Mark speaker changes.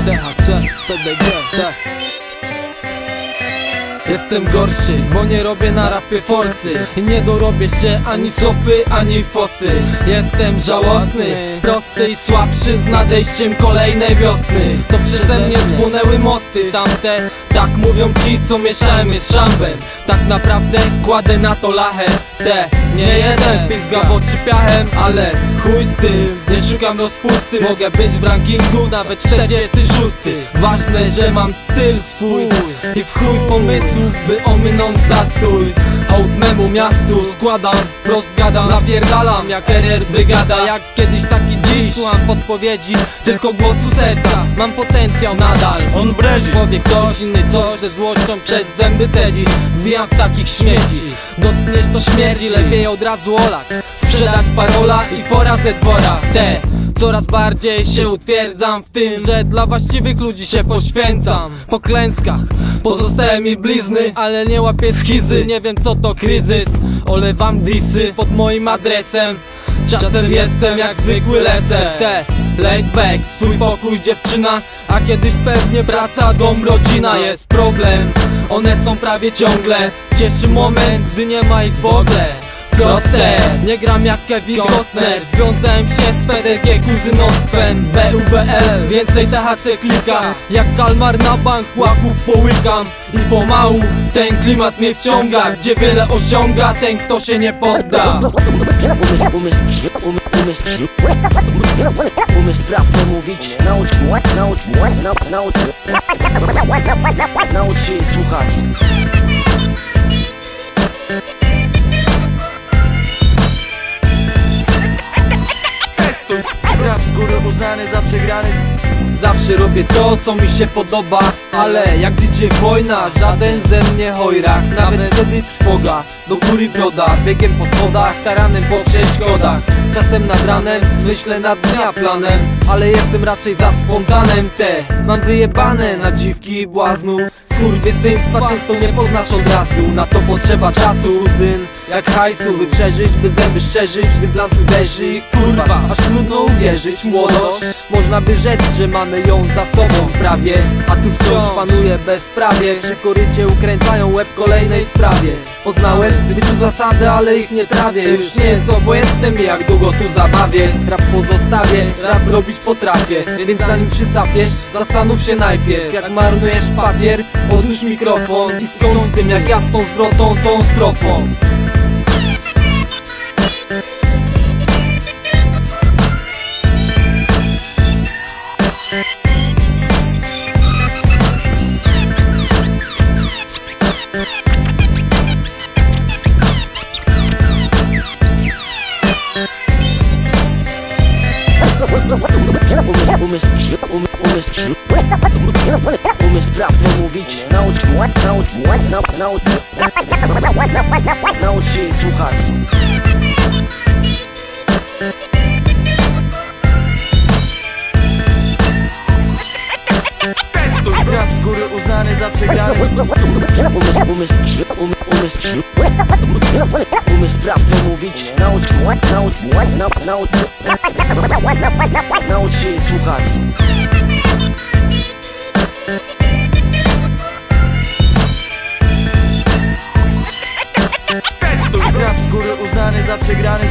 Speaker 1: THC, PDG, tak Jestem gorszy, bo nie robię na rapie forsy. I nie dorobię się ani sofy, ani fosy. Jestem żałosny, prosty i słabszy z nadejściem kolejnej wiosny. To przeze mnie spłonęły mosty tamte. Tak mówią ci, co mieszałem z szambem. Tak naprawdę kładę na to lachę. Te, nie jeden pizga w oczy piachem Ale chuj z tym, nie szukam rozpusty Mogę być w rankingu nawet 46 Ważne, że mam styl swój I w chuj pomysłów, by ominąć zastój. Hołd memu miastu składam, wprost gadam Napierdalam jak RR brygada Jak kiedyś taki dziś. Słucham podpowiedzi, tylko głosu serca. Mam potencjał nadal.
Speaker 2: On bredzi.
Speaker 1: Powie ktoś inny coś ze złością przez zęby cedzi Wbijam w takich śmieci. Dotkniesz to śmierdzi, lepiej od razu olać. Sprzedać parola i fora ze dwora. Te Coraz bardziej się utwierdzam w tym, że dla właściwych ludzi się poświęcam. Po klęskach pozostają mi blizny, ale nie łapię schizy. Nie wiem co to kryzys, olewam disy pod moim adresem. Czasem jestem jak zwykły leser. Te, laid back, swój pokój dziewczyna. A kiedyś pewnie wraca dom, rodzina Jest problem, one są prawie ciągle. Cieszy moment, gdy nie ma ich w ogóle Proste, nie gram jak Kevin Costner Związałem się z PDG kuzynostwem BUBL, więcej THC klika Jak kalmar na bank łaków połykam I pomału ten klimat mnie wciąga Gdzie wiele osiąga ten kto się nie podda
Speaker 3: Umysł, sprawnie mówić Naucz, naucz, naucz, naucz Naucz się i słuchać
Speaker 1: Robię to, co mi się podoba. Ale jak DJ wojna, żaden ze mnie chojrak Nawet kiedy trwoga, do góry broda. Biegiem po schodach, taranem po przeszkodach. Czasem nad ranem, myślę nad dnia planem. Ale jestem raczej za spontanem. Te Mam wyjebane na dziwki i błaznów Skurwysyństwa często nie poznasz od razu. Na to potrzeba czasu, zyn Jak hajsu, by przeżyć, by zęby szczerzyć Gdy blant uderzy kurwa Aż trudno uwierzyć, młodość. Można by rzec, że mamy ją za sobą prawie. A tu wciąż panuje bezprawie. Przy korycie ukręcają łeb kolejnej sprawie. Poznałem tu zasady, ale ich nie trawię. Już nie jest obojętne mi jak długo tu zabawię. Rap pozostawię, rap robić potrafię. Więc zanim przysapiesz, zastanów się najpierw Jak marnujesz papier, odłóż mikrofon I skąd z tym jak ja z tą zwrotą, tą strofą
Speaker 3: Umysł, umysł Umysł sprawnie mówić Naucz, naucz, naucz, naucz Naucz się słuchać
Speaker 2: za przegrany
Speaker 3: Umysł, umysł, umysł sprawnie mówić. Naucz, naucz, naucz, naucz Naucz się słuchać.
Speaker 2: Rap z góry uznany za przegrany